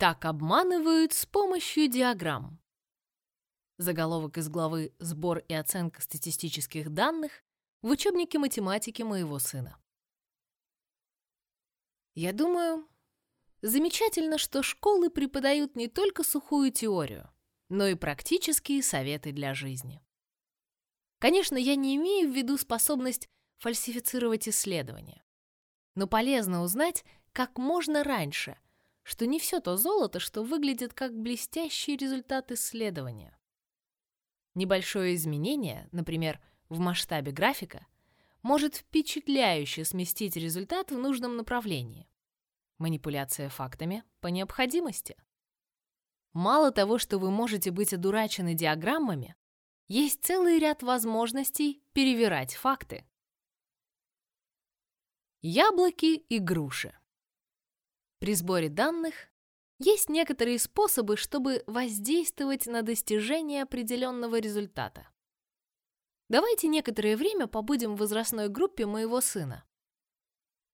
Так обманывают с помощью диаграмм. Заголовок из главы «Сбор и оценка статистических данных» в учебнике математики моего сына. Я думаю, замечательно, что школы преподают не только сухую теорию, но и практические советы для жизни. Конечно, я не имею в виду способность фальсифицировать исследования. Но полезно узнать как можно раньше, что не все то золото, что выглядит как блестящий результат исследования. Небольшое изменение, например, в масштабе графика, может впечатляюще сместить результат в нужном направлении. Манипуляция фактами по необходимости. Мало того, что вы можете быть одурачены диаграммами, есть целый ряд возможностей перевирать факты. Яблоки и груши. При сборе данных есть некоторые способы, чтобы воздействовать на достижение определенного результата. Давайте некоторое время побудем в возрастной группе моего сына.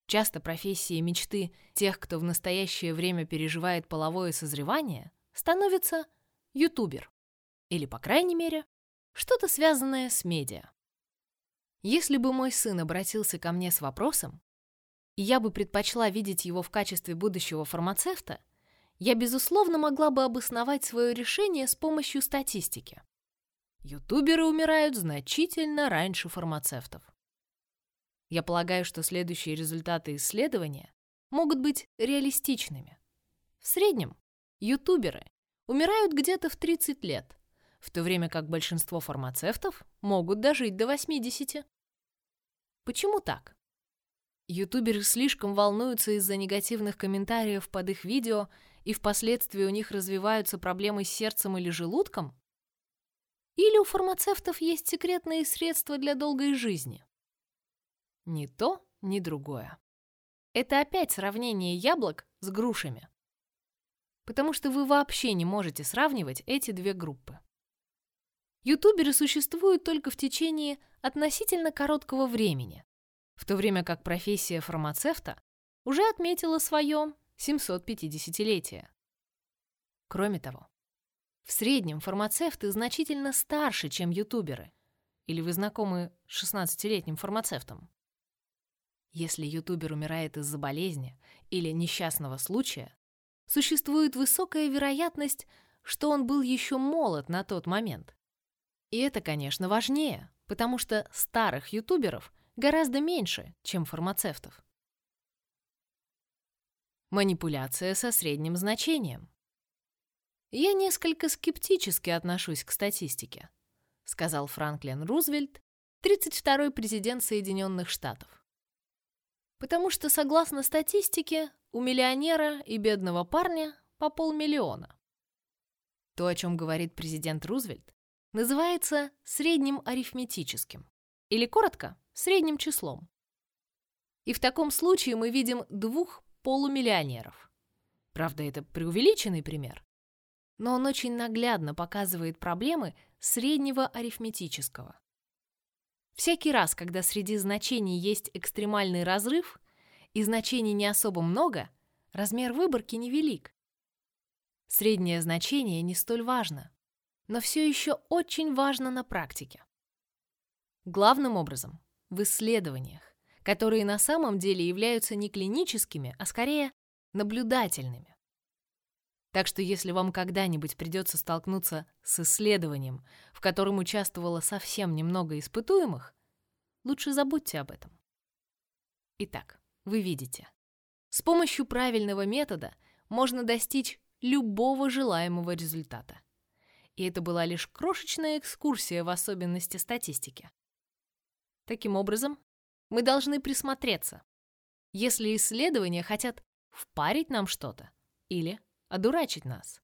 Часто профессии мечты тех, кто в настоящее время переживает половое созревание, становится ютубер. Или, по крайней мере, что-то связанное с медиа. Если бы мой сын обратился ко мне с вопросом, и я бы предпочла видеть его в качестве будущего фармацевта, я, безусловно, могла бы обосновать свое решение с помощью статистики. Ютуберы умирают значительно раньше фармацевтов. Я полагаю, что следующие результаты исследования могут быть реалистичными. В среднем ютуберы умирают где-то в 30 лет, в то время как большинство фармацевтов могут дожить до 80. Почему так? Ютуберы слишком волнуются из-за негативных комментариев под их видео и впоследствии у них развиваются проблемы с сердцем или желудком? Или у фармацевтов есть секретные средства для долгой жизни? Ни то, ни другое. Это опять сравнение яблок с грушами. Потому что вы вообще не можете сравнивать эти две группы. Ютуберы существуют только в течение относительно короткого времени, в то время как профессия фармацевта уже отметила свое 750-летие. Кроме того, в среднем фармацевты значительно старше, чем ютуберы. Или вы знакомы с 16-летним фармацевтом? Если ютубер умирает из-за болезни или несчастного случая, существует высокая вероятность, что он был еще молод на тот момент. И это, конечно, важнее, потому что старых ютуберов гораздо меньше, чем фармацевтов. Манипуляция со средним значением. Я несколько скептически отношусь к статистике, сказал Франклин Рузвельт, 32-й президент Соединенных Штатов. Потому что, согласно статистике, у миллионера и бедного парня по полмиллиона. То, о чем говорит президент Рузвельт, называется средним арифметическим, или коротко, средним числом. И в таком случае мы видим двух полумиллионеров. Правда, это преувеличенный пример, но он очень наглядно показывает проблемы среднего арифметического. Всякий раз, когда среди значений есть экстремальный разрыв и значений не особо много, размер выборки невелик. Среднее значение не столь важно, но все еще очень важно на практике. Главным образом, в исследованиях, которые на самом деле являются не клиническими, а скорее наблюдательными. Так что если вам когда-нибудь придется столкнуться с исследованием, в котором участвовало совсем немного испытуемых, лучше забудьте об этом. Итак, вы видите, с помощью правильного метода можно достичь любого желаемого результата. И это была лишь крошечная экскурсия в особенности статистики. Таким образом, мы должны присмотреться. Если исследования хотят впарить нам что-то или одурачить нас.